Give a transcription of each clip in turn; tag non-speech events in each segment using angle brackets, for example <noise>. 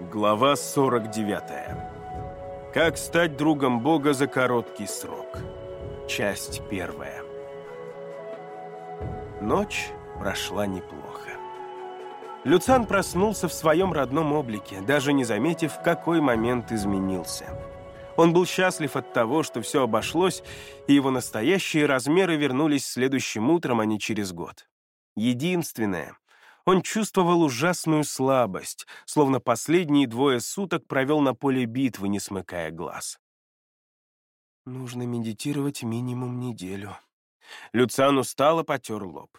Глава 49. Как стать другом Бога за короткий срок. Часть первая. Ночь прошла неплохо. Люцан проснулся в своем родном облике, даже не заметив, в какой момент изменился. Он был счастлив от того, что все обошлось, и его настоящие размеры вернулись следующим утром, а не через год. Единственное, он чувствовал ужасную слабость, словно последние двое суток провел на поле битвы, не смыкая глаз. Нужно медитировать минимум неделю. Люциан устало потер лоб.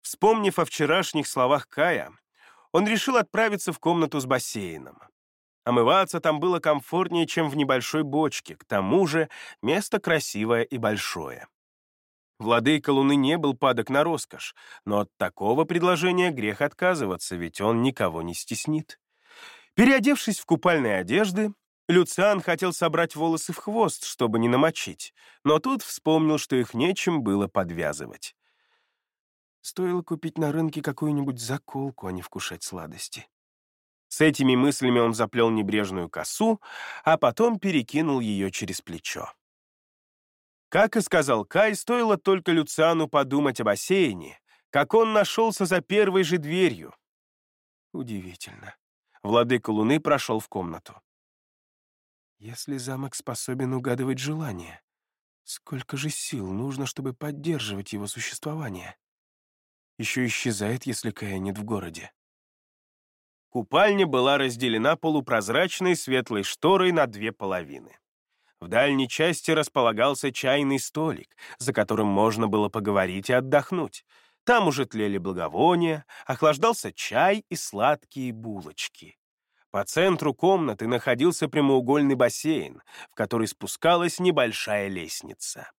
Вспомнив о вчерашних словах Кая, он решил отправиться в комнату с бассейном. Омываться там было комфортнее, чем в небольшой бочке, к тому же место красивое и большое. Владыка Луны не был падок на роскошь, но от такого предложения грех отказываться, ведь он никого не стеснит. Переодевшись в купальные одежды, Люциан хотел собрать волосы в хвост, чтобы не намочить, но тут вспомнил, что их нечем было подвязывать. Стоило купить на рынке какую-нибудь заколку, а не вкушать сладости. С этими мыслями он заплел небрежную косу, а потом перекинул ее через плечо. Как и сказал Кай, стоило только Люциану подумать о бассейне, как он нашелся за первой же дверью. Удивительно. Владыка Луны прошел в комнату. Если замок способен угадывать желания, сколько же сил нужно, чтобы поддерживать его существование? Еще исчезает, если Кая нет в городе. Купальня была разделена полупрозрачной светлой шторой на две половины. В дальней части располагался чайный столик, за которым можно было поговорить и отдохнуть. Там уже тлели благовония, охлаждался чай и сладкие булочки. По центру комнаты находился прямоугольный бассейн, в который спускалась небольшая лестница.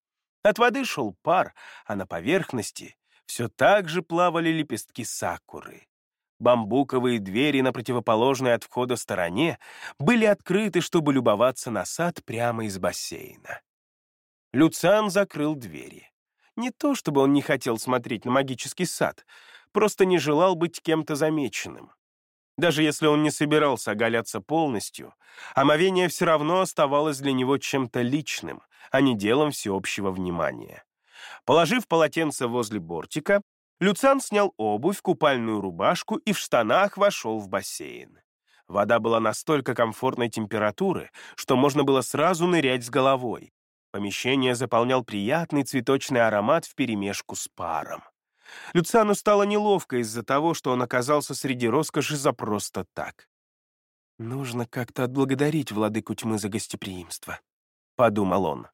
От воды шел пар, а на поверхности все так же плавали лепестки сакуры. Бамбуковые двери на противоположной от входа стороне были открыты, чтобы любоваться на сад прямо из бассейна. Люциан закрыл двери. Не то, чтобы он не хотел смотреть на магический сад, просто не желал быть кем-то замеченным. Даже если он не собирался оголяться полностью, омовение все равно оставалось для него чем-то личным, а не делом всеобщего внимания. Положив полотенце возле бортика, Люцан снял обувь, купальную рубашку и в штанах вошел в бассейн. Вода была настолько комфортной температуры, что можно было сразу нырять с головой. Помещение заполнял приятный цветочный аромат вперемешку с паром. Люциану стало неловко из-за того, что он оказался среди роскоши за просто так. «Нужно как-то отблагодарить владыку тьмы за гостеприимство», — подумал он.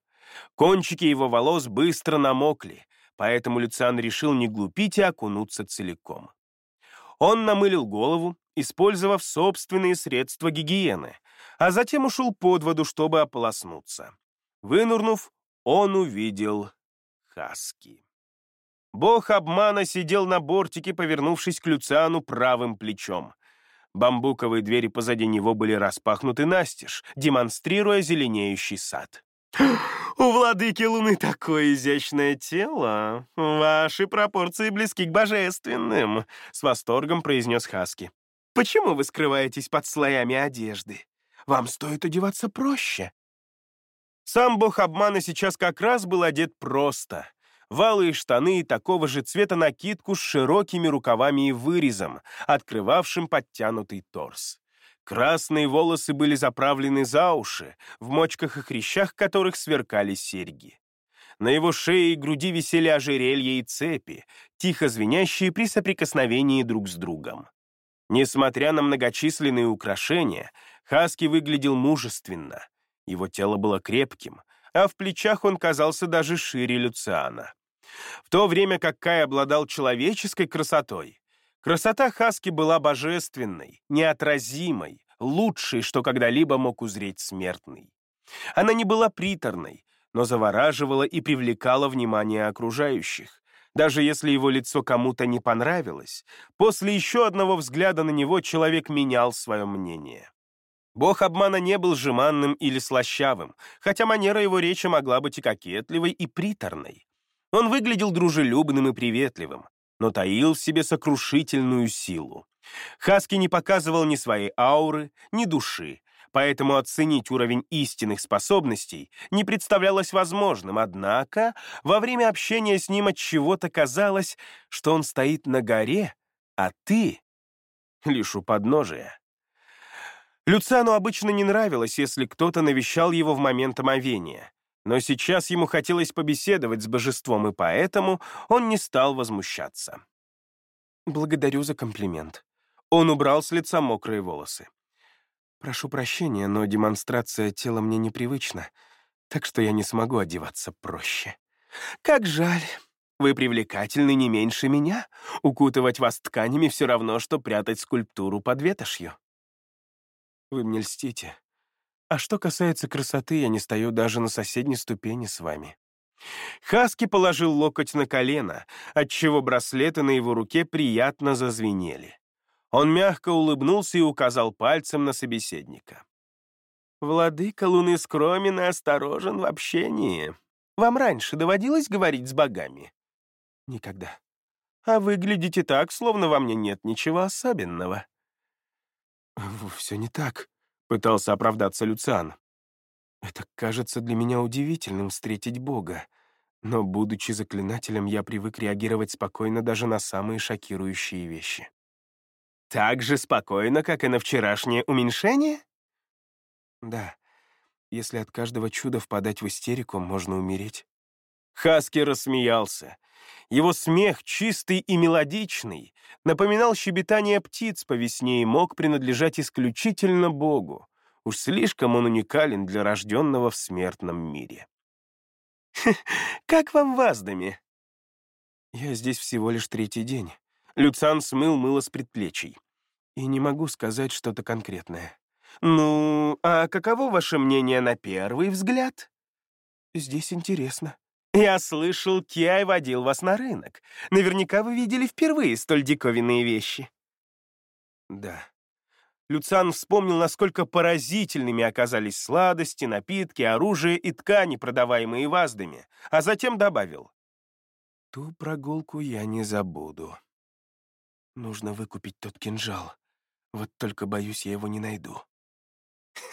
Кончики его волос быстро намокли, поэтому Люциан решил не глупить и окунуться целиком. Он намылил голову, использовав собственные средства гигиены, а затем ушел под воду, чтобы ополоснуться. Вынурнув, он увидел Хаски. Бог обмана сидел на бортике, повернувшись к Люциану правым плечом. Бамбуковые двери позади него были распахнуты настежь, демонстрируя зеленеющий сад. «У владыки Луны такое изящное тело. Ваши пропорции близки к божественным», — с восторгом произнес Хаски. «Почему вы скрываетесь под слоями одежды? Вам стоит одеваться проще». Сам бог обмана сейчас как раз был одет просто. Валые штаны и такого же цвета накидку с широкими рукавами и вырезом, открывавшим подтянутый торс. Красные волосы были заправлены за уши, в мочках и хрящах которых сверкали серьги. На его шее и груди висели ожерелья и цепи, тихо звенящие при соприкосновении друг с другом. Несмотря на многочисленные украшения, Хаски выглядел мужественно. Его тело было крепким, а в плечах он казался даже шире Люциана. В то время как Кай обладал человеческой красотой, Красота Хаски была божественной, неотразимой, лучшей, что когда-либо мог узреть смертный. Она не была приторной, но завораживала и привлекала внимание окружающих. Даже если его лицо кому-то не понравилось, после еще одного взгляда на него человек менял свое мнение. Бог обмана не был жеманным или слащавым, хотя манера его речи могла быть и кокетливой, и приторной. Он выглядел дружелюбным и приветливым, но таил в себе сокрушительную силу. Хаски не показывал ни своей ауры, ни души, поэтому оценить уровень истинных способностей не представлялось возможным, однако во время общения с ним от чего-то казалось, что он стоит на горе, а ты — лишь у подножия. Люциану обычно не нравилось, если кто-то навещал его в момент омовения, но сейчас ему хотелось побеседовать с божеством, и поэтому он не стал возмущаться. «Благодарю за комплимент». Он убрал с лица мокрые волосы. Прошу прощения, но демонстрация тела мне непривычна, так что я не смогу одеваться проще. Как жаль. Вы привлекательны не меньше меня. Укутывать вас тканями все равно, что прятать скульптуру под ветошью. Вы мне льстите. А что касается красоты, я не стою даже на соседней ступени с вами. Хаски положил локоть на колено, отчего браслеты на его руке приятно зазвенели. Он мягко улыбнулся и указал пальцем на собеседника. «Владыка Луны скромен и осторожен в общении. Вам раньше доводилось говорить с богами?» «Никогда. А выглядите так, словно во мне нет ничего особенного». «Все не так», — пытался оправдаться Люциан. «Это кажется для меня удивительным встретить Бога, но, будучи заклинателем, я привык реагировать спокойно даже на самые шокирующие вещи». Так же спокойно, как и на вчерашнее уменьшение? Да. Если от каждого чуда впадать в истерику, можно умереть. Хаски рассмеялся. Его смех, чистый и мелодичный, напоминал щебетание птиц по весне и мог принадлежать исключительно Богу. Уж слишком он уникален для рожденного в смертном мире. <laughs> «Как вам в Аздаме?» «Я здесь всего лишь третий день. Люцан смыл мыло с предплечий. И не могу сказать что-то конкретное. «Ну, а каково ваше мнение на первый взгляд?» «Здесь интересно». «Я слышал, Киай водил вас на рынок. Наверняка вы видели впервые столь диковинные вещи». «Да». Люциан вспомнил, насколько поразительными оказались сладости, напитки, оружие и ткани, продаваемые ваздами, а затем добавил. «Ту прогулку я не забуду». Нужно выкупить тот кинжал. Вот только, боюсь, я его не найду. <laughs>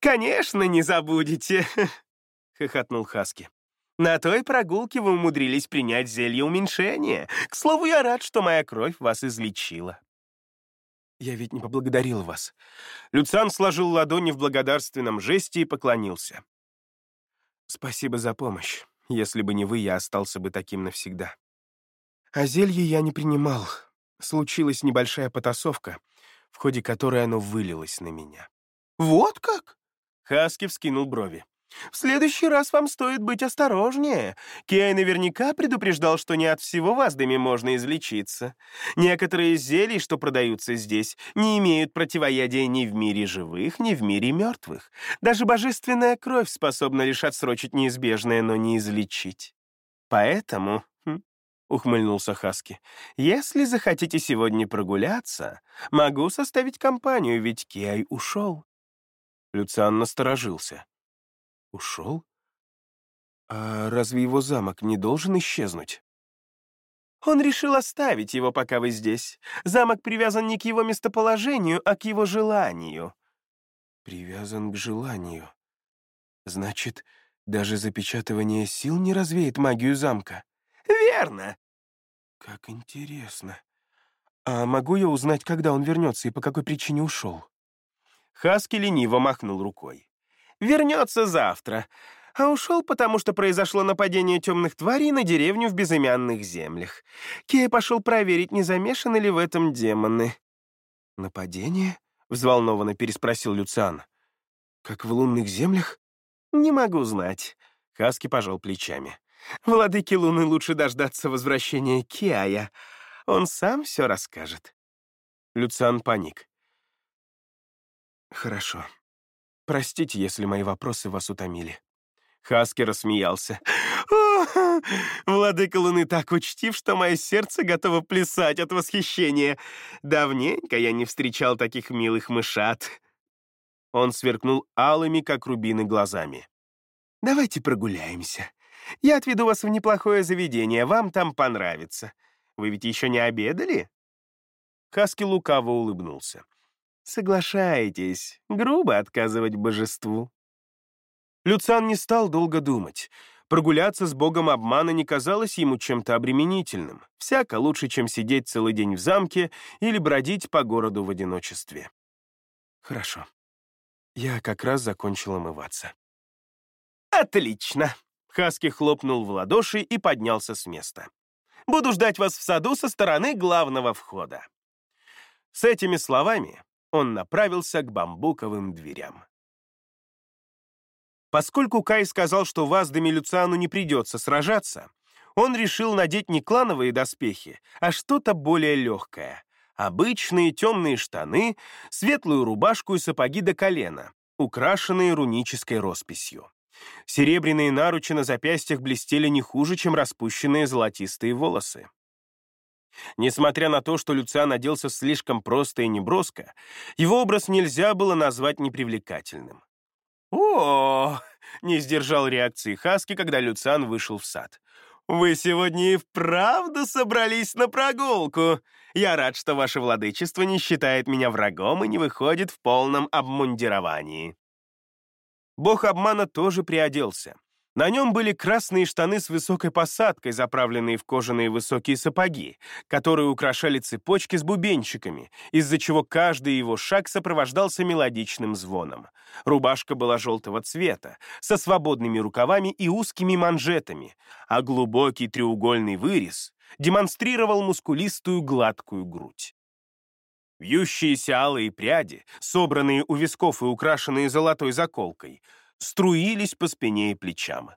«Конечно, не забудете!» <laughs> — хохотнул Хаски. «На той прогулке вы умудрились принять зелье уменьшения. К слову, я рад, что моя кровь вас излечила». «Я ведь не поблагодарил вас». Люциан сложил ладони в благодарственном жесте и поклонился. «Спасибо за помощь. Если бы не вы, я остался бы таким навсегда». А зелье я не принимал. Случилась небольшая потасовка, в ходе которой оно вылилось на меня. «Вот как?» — Хаски вскинул брови. «В следующий раз вам стоит быть осторожнее. Кей наверняка предупреждал, что не от всего ваздами можно излечиться. Некоторые зелий, что продаются здесь, не имеют противоядия ни в мире живых, ни в мире мертвых. Даже божественная кровь способна лишь отсрочить неизбежное, но не излечить. Поэтому — ухмыльнулся Хаски. «Если захотите сегодня прогуляться, могу составить компанию, ведь Киай ушел». Люциан насторожился. «Ушел? А разве его замок не должен исчезнуть?» Он решил оставить его, пока вы здесь. Замок привязан не к его местоположению, а к его желанию. Привязан к желанию. Значит, даже запечатывание сил не развеет магию замка? Верно. Как интересно. А могу я узнать, когда он вернется и по какой причине ушел? Хаски лениво махнул рукой. Вернется завтра. А ушел, потому что произошло нападение темных тварей на деревню в безымянных землях. Кея пошел проверить, не замешаны ли в этом демоны. «Нападение?» — взволнованно переспросил Люциан. «Как в лунных землях?» «Не могу знать». Хаски пожал плечами. Владыке Луны лучше дождаться возвращения Киая. Он сам все расскажет. Люциан паник. Хорошо. Простите, если мои вопросы вас утомили. Хаски рассмеялся. «О, владыка Луны так учтив, что мое сердце готово плясать от восхищения. Давненько я не встречал таких милых мышат». Он сверкнул алыми, как рубины, глазами. «Давайте прогуляемся. Я отведу вас в неплохое заведение, вам там понравится. Вы ведь еще не обедали?» Хаски лукаво улыбнулся. «Соглашаетесь, грубо отказывать божеству». Люциан не стал долго думать. Прогуляться с богом обмана не казалось ему чем-то обременительным. Всяко лучше, чем сидеть целый день в замке или бродить по городу в одиночестве. Хорошо. Я как раз закончил омываться. Отлично. Хаски хлопнул в ладоши и поднялся с места. Буду ждать вас в саду со стороны главного входа. С этими словами он направился к бамбуковым дверям. Поскольку Кай сказал, что Ваздами Люциану не придется сражаться, он решил надеть не клановые доспехи, а что-то более легкое. Обычные темные штаны, светлую рубашку и сапоги до колена, украшенные рунической росписью. Серебряные наручи на запястьях блестели не хуже, чем распущенные золотистые волосы. Несмотря на то, что Люциан оделся слишком просто и неброско, его образ нельзя было назвать непривлекательным. «О!» — не сдержал реакции Хаски, когда Люциан вышел в сад. «Вы сегодня и вправду собрались на прогулку. Я рад, что ваше владычество не считает меня врагом и не выходит в полном обмундировании». Бог обмана тоже приоделся. На нем были красные штаны с высокой посадкой, заправленные в кожаные высокие сапоги, которые украшали цепочки с бубенчиками, из-за чего каждый его шаг сопровождался мелодичным звоном. Рубашка была желтого цвета, со свободными рукавами и узкими манжетами, а глубокий треугольный вырез демонстрировал мускулистую гладкую грудь. Вьющиеся алые пряди, собранные у висков и украшенные золотой заколкой — струились по спине и плечам.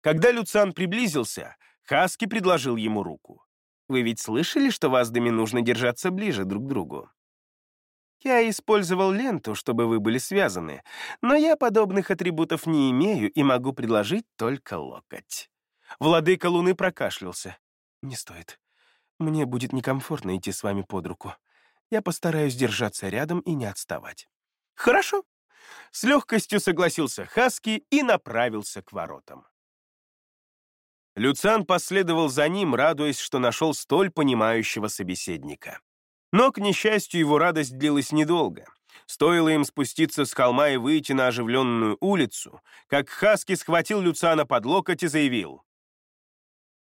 Когда Люциан приблизился, Хаски предложил ему руку. «Вы ведь слышали, что Ваздами нужно держаться ближе друг к другу?» «Я использовал ленту, чтобы вы были связаны, но я подобных атрибутов не имею и могу предложить только локоть». Владыка Луны прокашлялся. «Не стоит. Мне будет некомфортно идти с вами под руку. Я постараюсь держаться рядом и не отставать». «Хорошо», с легкостью согласился Хаски и направился к воротам. Люциан последовал за ним, радуясь, что нашел столь понимающего собеседника. Но, к несчастью, его радость длилась недолго. Стоило им спуститься с холма и выйти на оживленную улицу, как Хаски схватил Люциана под локоть и заявил.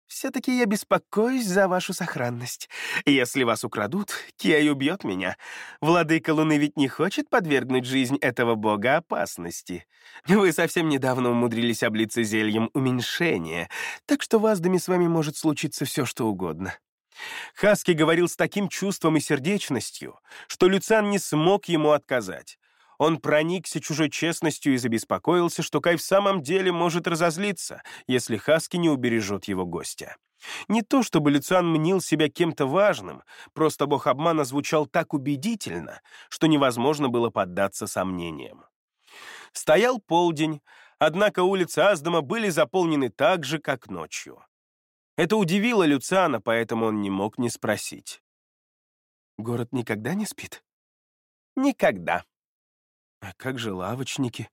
Все-таки я беспокоюсь за вашу сохранность. Если вас украдут, Киай убьет меня. Владыка Луны ведь не хочет подвергнуть жизнь этого бога опасности. Вы совсем недавно умудрились облиться зельем уменьшения, так что в Аздаме с вами может случиться все, что угодно. Хаски говорил с таким чувством и сердечностью, что Люциан не смог ему отказать. Он проникся чужой честностью и забеспокоился, что Кай в самом деле может разозлиться, если Хаски не убережет его гостя. Не то чтобы Люциан мнил себя кем-то важным, просто бог обмана звучал так убедительно, что невозможно было поддаться сомнениям. Стоял полдень, однако улицы Аздама были заполнены так же, как ночью. Это удивило Люциана, поэтому он не мог не спросить. «Город никогда не спит?» «Никогда», а как же лавочники?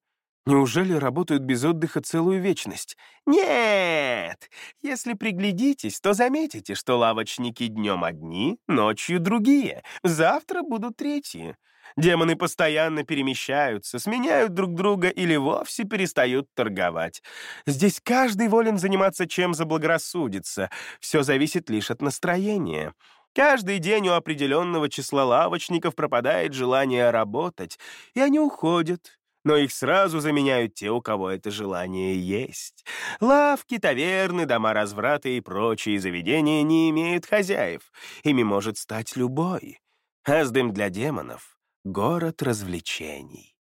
Неужели работают без отдыха целую вечность? Нет! Если приглядитесь, то заметите, что лавочники днем одни, ночью другие, завтра будут третьи. Демоны постоянно перемещаются, сменяют друг друга или вовсе перестают торговать. Здесь каждый волен заниматься чем заблагорассудится. Все зависит лишь от настроения. Каждый день у определенного числа лавочников пропадает желание работать, и они уходят, но их сразу заменяют те, у кого это желание есть. Лавки, таверны, дома разврата и прочие заведения не имеют хозяев. Ими может стать любой. Аздым для демонов — город развлечений.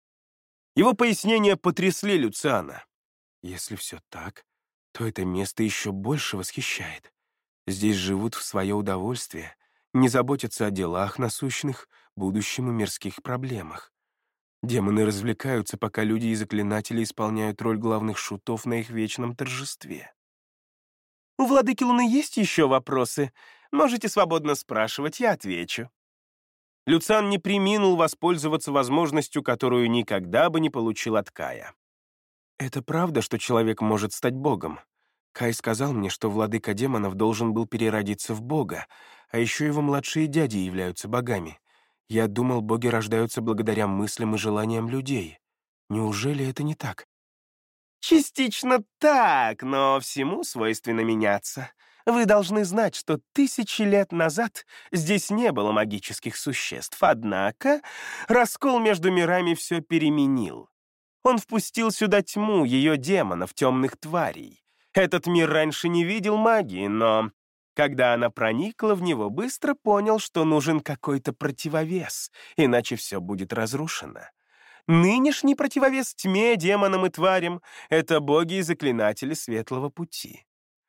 Его пояснения потрясли Люциана. Если все так, то это место еще больше восхищает. Здесь живут в свое удовольствие, не заботятся о делах насущных, будущем и мирских проблемах. Демоны развлекаются, пока люди и заклинатели исполняют роль главных шутов на их вечном торжестве. «У владыки Луны есть еще вопросы? Можете свободно спрашивать, я отвечу». Люциан не приминул воспользоваться возможностью, которую никогда бы не получил от Кая. «Это правда, что человек может стать богом? Кай сказал мне, что владыка демонов должен был переродиться в бога, А еще его младшие дяди являются богами. Я думал, боги рождаются благодаря мыслям и желаниям людей. Неужели это не так? Частично так, но всему свойственно меняться. Вы должны знать, что тысячи лет назад здесь не было магических существ, однако раскол между мирами все переменил. Он впустил сюда тьму, ее демонов, темных тварей. Этот мир раньше не видел магии, но когда она проникла в него, быстро понял, что нужен какой-то противовес, иначе все будет разрушено. Нынешний противовес тьме, демонам и тварям — это боги и заклинатели светлого пути.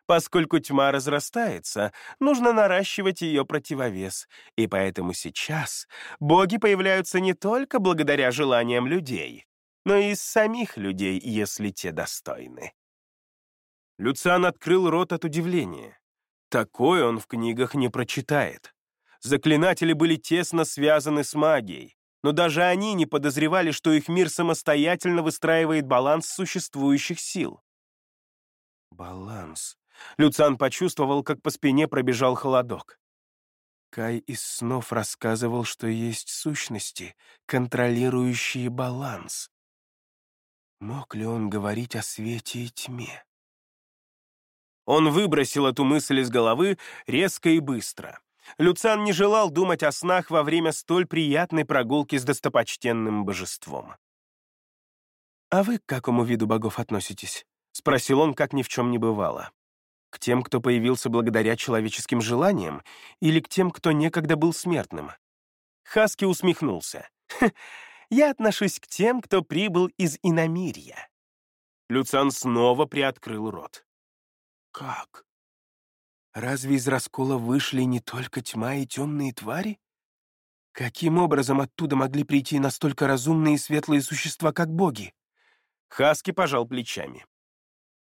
Поскольку тьма разрастается, нужно наращивать ее противовес, и поэтому сейчас боги появляются не только благодаря желаниям людей, но и из самих людей, если те достойны. Люциан открыл рот от удивления. Такое он в книгах не прочитает. Заклинатели были тесно связаны с магией, но даже они не подозревали, что их мир самостоятельно выстраивает баланс существующих сил. Баланс. Люциан почувствовал, как по спине пробежал холодок. Кай из снов рассказывал, что есть сущности, контролирующие баланс. Мог ли он говорить о свете и тьме? Он выбросил эту мысль из головы резко и быстро. Люциан не желал думать о снах во время столь приятной прогулки с достопочтенным божеством. «А вы к какому виду богов относитесь?» — спросил он, как ни в чем не бывало. К тем, кто появился благодаря человеческим желаниям, или к тем, кто некогда был смертным? Хаски усмехнулся. «Я отношусь к тем, кто прибыл из иномирья». Люциан снова приоткрыл рот. «Как? Разве из раскола вышли не только тьма и темные твари? Каким образом оттуда могли прийти настолько разумные и светлые существа, как боги?» Хаски пожал плечами.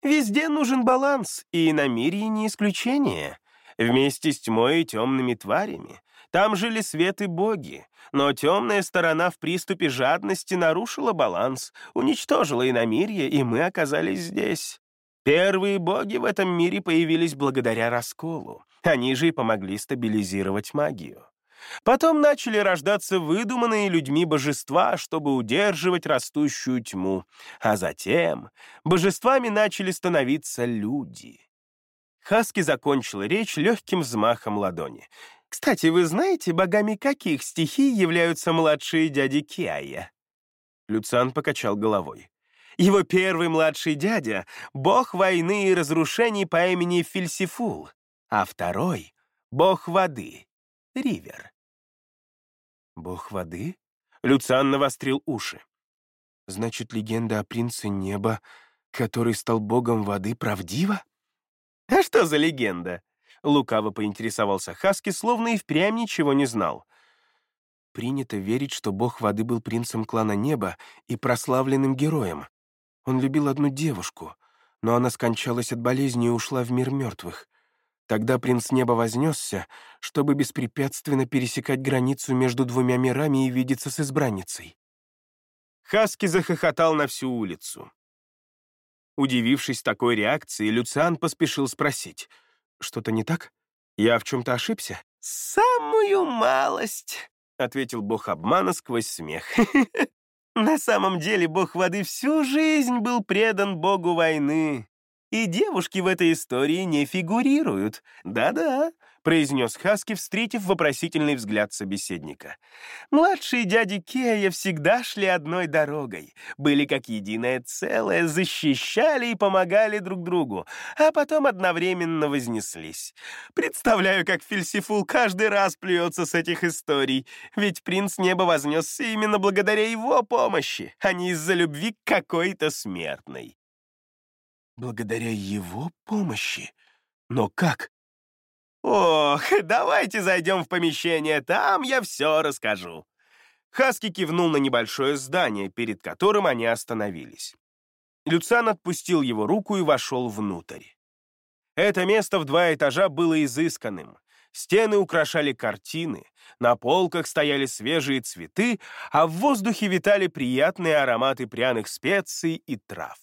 Везде нужен баланс, и на мире не исключение. Вместе с тьмой и темными тварями. Там жили свет и боги, но темная сторона в приступе жадности нарушила баланс, уничтожила иномирье, и мы оказались здесь. Первые боги в этом мире появились благодаря расколу. Они же и помогли стабилизировать магию. Потом начали рождаться выдуманные людьми божества, чтобы удерживать растущую тьму. А затем божествами начали становиться люди. Хаски закончил речь легким взмахом ладони. «Кстати, вы знаете, богами каких стихий являются младшие дяди Киая?» Люциан покачал головой. Его первый младший дядя — бог войны и разрушений по имени Фильсифул, а второй — бог воды — Ривер. Бог воды? Люциан навострил уши. Значит, легенда о принце неба, который стал богом воды, правдива? А что за легенда? Лукаво поинтересовался Хаски, словно и впрямь ничего не знал. Принято верить, что бог воды был принцем клана неба и прославленным героем. Он любил одну девушку, но она скончалась от болезни и ушла в мир мертвых. Тогда принц неба вознесся, чтобы беспрепятственно пересекать границу между двумя мирами и видеться с избранницей. Хаски захохотал на всю улицу. Удивившись такой реакции, Люциан поспешил спросить, «Что-то не так? Я в чем-то ошибся?» «Самую малость», — ответил бог обмана сквозь смех. <laughs> «На самом деле бог воды всю жизнь был предан богу войны. И девушки в этой истории не фигурируют. Да-да, произнес Хаски, встретив вопросительный взгляд собеседника. Младшие дяди Кея всегда шли одной дорогой, были как единое целое, защищали и помогали друг другу, а потом одновременно вознеслись. Представляю, как Фельсифул каждый раз плюется с этих историй, ведь принц неба вознесся именно благодаря его помощи, а не из-за любви к какой-то смертной. Благодаря его помощи? Но как? Ох, давайте зайдем в помещение, там я все расскажу. Хаски кивнул на небольшое здание, перед которым они остановились. Люциан отпустил его руку и вошел внутрь. Это место в два этажа было изысканным. Стены украшали картины, на полках стояли свежие цветы, а в воздухе витали приятные ароматы пряных специй и трав.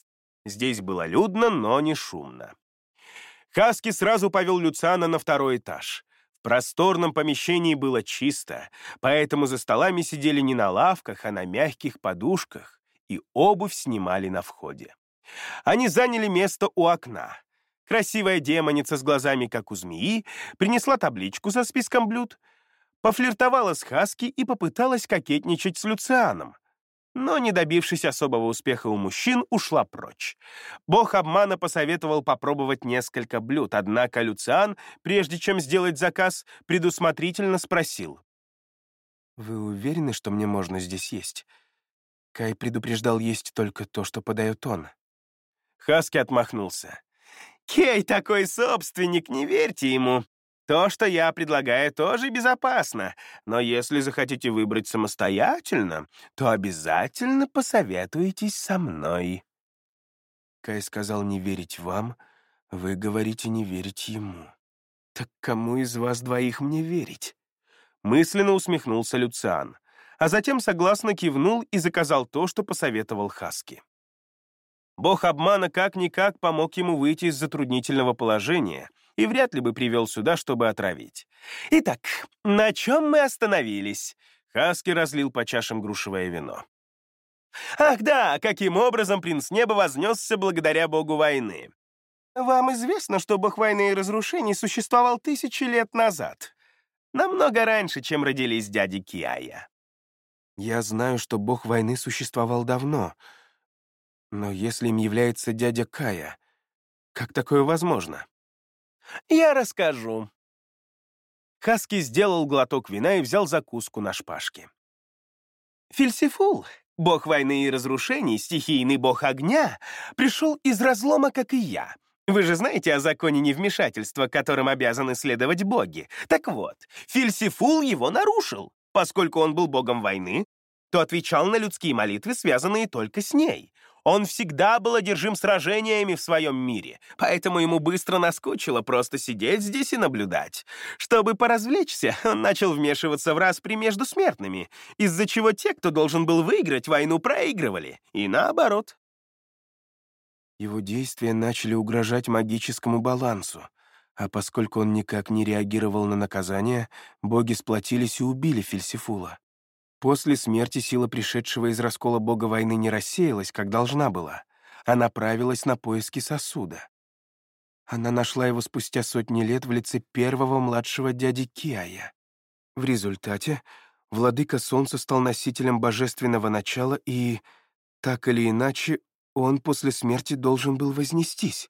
Здесь было людно, но не шумно. Хаски сразу повел Люциана на второй этаж. В просторном помещении было чисто, поэтому за столами сидели не на лавках, а на мягких подушках, и обувь снимали на входе. Они заняли место у окна. Красивая демоница с глазами, как у змеи, принесла табличку со списком блюд, пофлиртовала с Хаски и попыталась кокетничать с Люцианом но, не добившись особого успеха у мужчин, ушла прочь. Бог обмана посоветовал попробовать несколько блюд, однако Люциан, прежде чем сделать заказ, предусмотрительно спросил. «Вы уверены, что мне можно здесь есть? Кай предупреждал есть только то, что подает он». Хаски отмахнулся. «Кей такой собственник, не верьте ему. То, что я предлагаю, тоже безопасно, но если захотите выбрать самостоятельно, то обязательно посоветуйтесь со мной». Кай сказал не верить вам, вы говорите не верить ему. Так кому из вас двоих мне верить? Мысленно усмехнулся Люциан, а затем согласно кивнул и заказал то, что посоветовал Хаски. Бог обмана как-никак помог ему выйти из затруднительного положения — и вряд ли бы привел сюда, чтобы отравить. Итак, на чем мы остановились? Хаски разлил по чашам грушевое вино. Ах да, каким образом принц неба вознесся благодаря богу войны. Вам известно, что бог войны и разрушений существовал тысячи лет назад. Намного раньше, чем родились дяди Киая. Я знаю, что бог войны существовал давно. Но если им является дядя Кая, как такое возможно? Я расскажу». Хаски сделал глоток вина и взял закуску на шпажке. Фильсифул, бог войны и разрушений, стихийный бог огня, пришел из разлома, как и я. Вы же знаете о законе невмешательства, которым обязаны следовать боги. Так вот, Фильсифул его нарушил. Поскольку он был богом войны, то отвечал на людские молитвы, связанные только с ней. Он всегда был одержим сражениями в своем мире, поэтому ему быстро наскучило просто сидеть здесь и наблюдать. Чтобы поразвлечься, он начал вмешиваться в распри между смертными, из-за чего те, кто должен был выиграть войну, проигрывали, и наоборот. Его действия начали угрожать магическому балансу, а поскольку он никак не реагировал на наказание, боги сплотились и убили Фельсифула. После смерти сила пришедшего из раскола бога войны не рассеялась, как должна была, а направилась на поиски сосуда. Она нашла его спустя сотни лет в лице первого младшего дяди Киая. В результате владыка солнца стал носителем божественного начала, и, так или иначе, он после смерти должен был вознестись.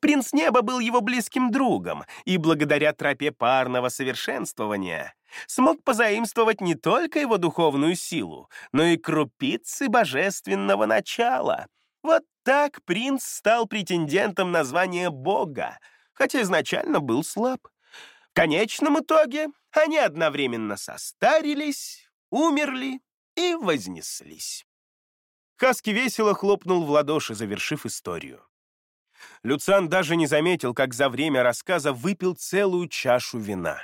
Принц Неба был его близким другом, и благодаря тропе парного совершенствования смог позаимствовать не только его духовную силу, но и крупицы божественного начала. Вот так принц стал претендентом на звание бога, хотя изначально был слаб. В конечном итоге они одновременно состарились, умерли и вознеслись. Хаски весело хлопнул в ладоши, завершив историю. Люциан даже не заметил, как за время рассказа выпил целую чашу вина.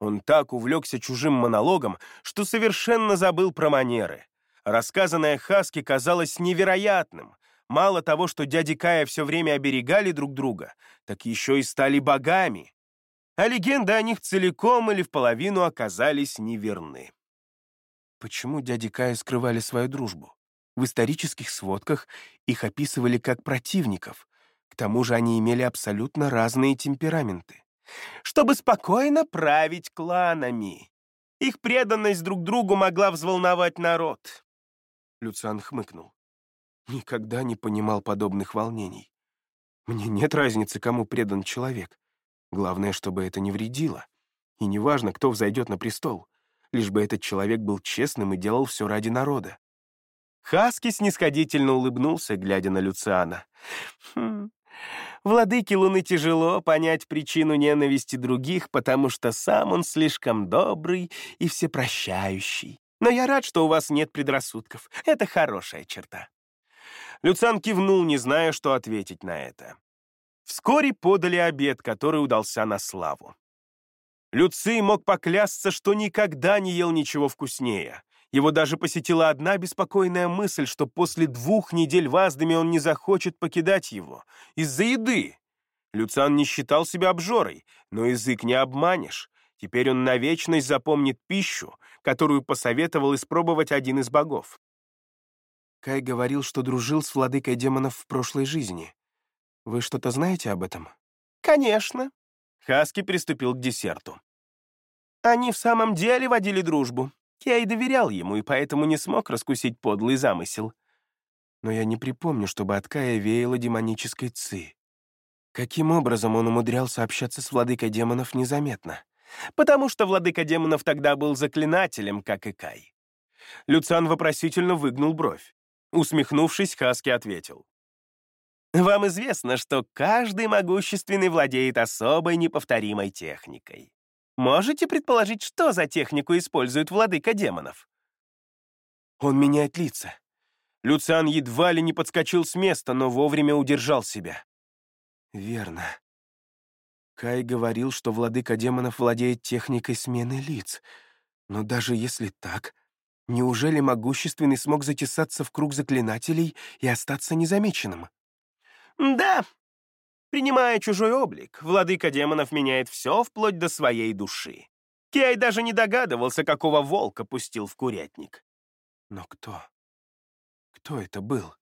Он так увлекся чужим монологом, что совершенно забыл про манеры. Рассказанное Хаски казалось невероятным. Мало того, что дяди Кая все время оберегали друг друга, так еще и стали богами. А легенды о них целиком или в половину оказались неверны. Почему дяди Кая скрывали свою дружбу? В исторических сводках их описывали как противников, к тому же они имели абсолютно разные темпераменты. Чтобы спокойно править кланами. Их преданность друг другу могла взволновать народ. Люциан хмыкнул. Никогда не понимал подобных волнений. Мне нет разницы, кому предан человек. Главное, чтобы это не вредило. И неважно, кто взойдет на престол, лишь бы этот человек был честным и делал все ради народа. Хаски снисходительно улыбнулся, глядя на Люциана. «Хм, Владыке Луны тяжело понять причину ненависти других, потому что сам он слишком добрый и всепрощающий. Но я рад, что у вас нет предрассудков. Это хорошая черта». Люциан кивнул, не зная, что ответить на это. Вскоре подали обед, который удался на славу. Люций мог поклясться, что никогда не ел ничего вкуснее. Его даже посетила одна беспокойная мысль, что после двух недель в Аздаме он не захочет покидать его. Из-за еды. Люциан не считал себя обжорой, но язык не обманешь. Теперь он на вечность запомнит пищу, которую посоветовал испробовать один из богов. Кай говорил, что дружил с владыкой демонов в прошлой жизни. Вы что-то знаете об этом? Конечно. Хаски приступил к десерту. Они в самом деле водили дружбу. Я и доверял ему, и поэтому не смог раскусить подлый замысел. Но я не припомню, чтобы от Кая веяло демонической ци. Каким образом он умудрялся общаться с владыкой демонов незаметно? Потому что владыка демонов тогда был заклинателем, как и Кай. Люциан вопросительно выгнул бровь. Усмехнувшись, Хаски ответил. «Вам известно, что каждый могущественный владеет особой неповторимой техникой. Можете предположить, что за технику использует владыка демонов?» «Он меняет лица». Люциан едва ли не подскочил с места, но вовремя удержал себя. «Верно. Кай говорил, что владыка демонов владеет техникой смены лиц. Но даже если так, неужели могущественный смог затесаться в круг заклинателей и остаться незамеченным? Да. Принимая чужой облик, владыка демонов меняет все вплоть до своей души. Кей даже не догадывался, какого волка пустил в курятник. Но кто? Кто это был?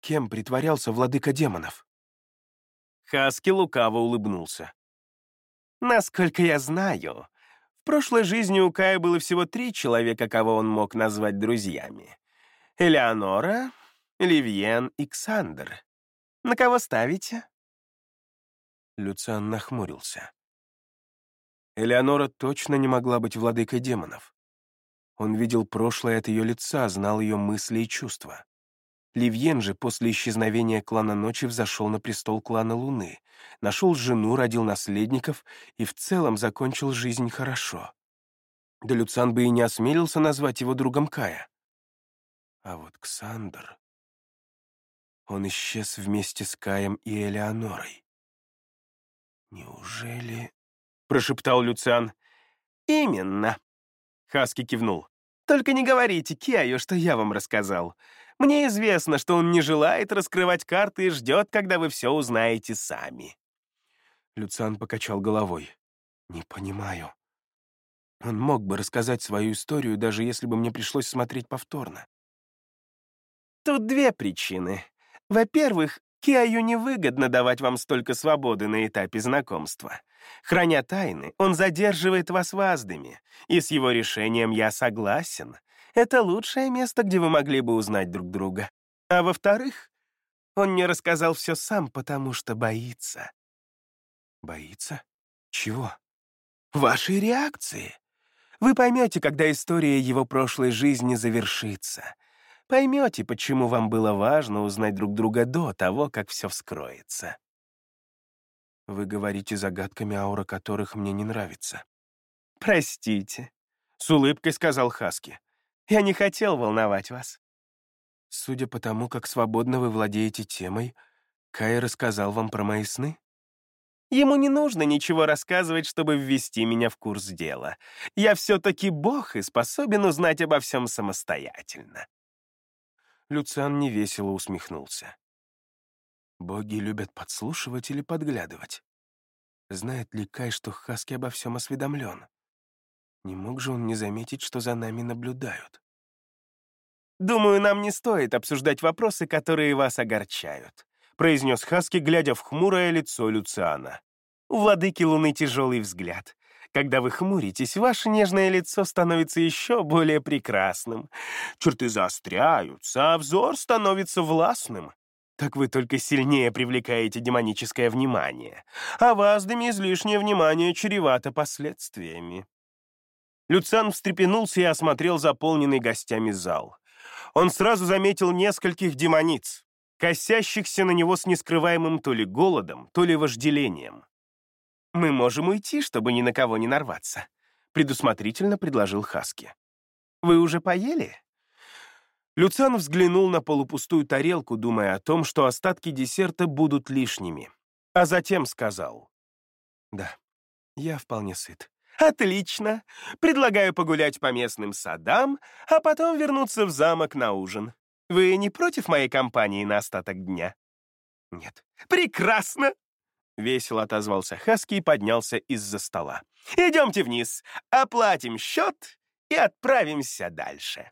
Кем притворялся владыка демонов? Хаски лукаво улыбнулся. «Насколько я знаю, в прошлой жизни у Кая было всего три человека, кого он мог назвать друзьями. Элеонора, Ливьен и Ксандр. На кого ставите?» Люциан нахмурился. Элеонора точно не могла быть владыкой демонов. Он видел прошлое от ее лица, знал ее мысли и чувства. Ливьен же после исчезновения клана Ночи взошел на престол клана Луны, нашел жену, родил наследников и в целом закончил жизнь хорошо. Да Люцан бы и не осмелился назвать его другом Кая. А вот Ксандр... Он исчез вместе с Каем и Элеонорой. «Неужели...» — прошептал Люциан. «Именно», — Хаски кивнул. «Только не говорите Кею, что я вам рассказал. Мне известно, что он не желает раскрывать карты и ждет, когда вы все узнаете сами». Люциан покачал головой. «Не понимаю. Он мог бы рассказать свою историю, даже если бы мне пришлось смотреть повторно». «Тут две причины. Во-первых, Киаю невыгодно давать вам столько свободы на этапе знакомства. Храня тайны, он задерживает вас в Аздаме, и с его решением я согласен. Это лучшее место, где вы могли бы узнать друг друга. А во-вторых, он не рассказал все сам, потому что боится. Боится? Чего? Вашей реакции. Вы поймете, когда история его прошлой жизни завершится. Поймете, почему вам было важно узнать друг друга до того, как все вскроется. Вы говорите загадками, аура которых мне не нравится. «Простите», — с улыбкой сказал Хаски. Я не хотел волновать вас». Судя по тому, как свободно вы владеете темой, Кай рассказал вам про мои сны? Ему не нужно ничего рассказывать, чтобы ввести меня в курс дела. Я все-таки бог и способен узнать обо всем самостоятельно. Люциан невесело усмехнулся. Боги любят подслушивать или подглядывать. Знает ли Кай, что Хаски обо всем осведомлен? Не мог же он не заметить, что за нами наблюдают? «Думаю, нам не стоит обсуждать вопросы, которые вас огорчают», произнес Хаски, глядя в хмурое лицо Люциана. «У владыки Луны тяжелый взгляд. Когда вы хмуритесь, ваше нежное лицо становится еще более прекрасным. Черты заостряются, а взор становится властным. Так вы только сильнее привлекаете демоническое внимание, а воздами излишнее внимание чревато последствиями. Люциан встрепенулся и осмотрел заполненный гостями зал. Он сразу заметил нескольких демониц, косящихся на него с нескрываемым то ли голодом, то ли вожделением. «Мы можем уйти, чтобы ни на кого не нарваться», — предусмотрительно предложил Хаски. «Вы уже поели?» Люциан взглянул на полупустую тарелку, думая о том, что остатки десерта будут лишними, а затем сказал. «Да, я вполне сыт. «Отлично. Предлагаю погулять по местным садам, а потом вернуться в замок на ужин. Вы не против моей компании на остаток дня?» «Нет». «Прекрасно!» Весело отозвался Хаски и поднялся из-за стола. «Идемте вниз, оплатим счет и отправимся дальше».